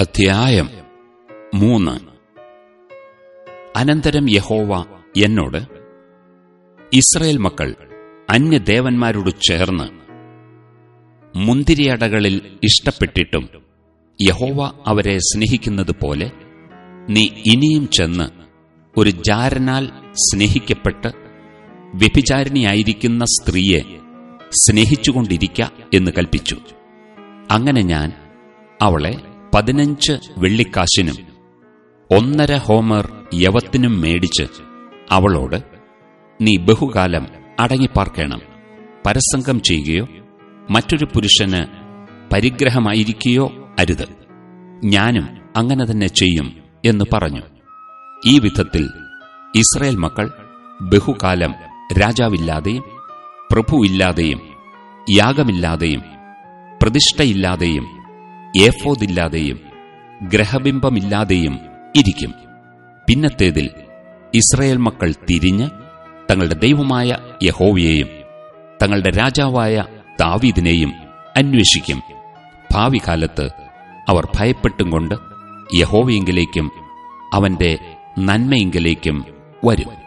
അധ്യായം മൂന്ന്. അനന്തരം യഹോവ എന്നോട് ഇസ്രയേൽ മക്കൾ അന്യദേവന്മാരോട് ചേർന്ന് മുന്തിരിയടകളിൽ ഇഷ്ടപ്പെട്ടിട്ടും യഹോവ അവരെ സ്നേഹിക്കുന്നത് പോലെ നീ ഇനിയും ചെന്ന് ഒരു ജാരനാൽ സ്നേഹിക്കപ്പെട്ട് വ്യഭിചാരിണിയായിരിക്കുന്ന സ്ത്രീയെ സ്നേഹിച്ചുകൊണ്ടിരിക്ക എന്ന് കൽപ്പിച്ചു. അങ്ങനെ ഞാൻ അവളെ പതിനഞ്ച് വെള്ളിക്കാശിനും ഒന്നര ഹോമർ യവത്തിനും മേടിച്ച് അവളോട് നീ ബഹുകാലം അടങ്ങിപ്പാർക്കണം. പരസംഗം ചെയ്യുകയോ മറ്റൊരു പുരുഷന് പരിഗ്രഹമായിരിക്കുകയോ അരുത്. ഞാനും അങ്ങനെ തന്നെ ചെയ്യും എന്ന് പറഞ്ഞു. ഈ വിധത്തിൽ ഇസ്രയേൽ മക്കൾ ബഹുകാലം രാജാവില്ലാതെയും പ്രഭുവില്ലാതെയും യാഗമില്ലാതെയും പ്രതിഷ്ഠയില്ലാതെയും ഏഫോദില്ലാതെയും ഗ്രഹബിംബമില്ലാതെയും ഇരിക്കും. പിന്നത്തേതിൽ ഇസ്രയേൽ മക്കൾ തിരിഞ്ഞ് തങ്ങളുടെ ദൈവമായ യഹോവയെയും തങ്ങളുടെ രാജാവായ ദാവീദിനെയും അന്വേഷിക്കും. ഭാവി കാലത്ത് അവർ ഭയപ്പെട്ടും കൊണ്ട് യഹോവയെങ്കിലേക്കും അവന്റെ നന്മയെങ്കിലേക്കും വരും.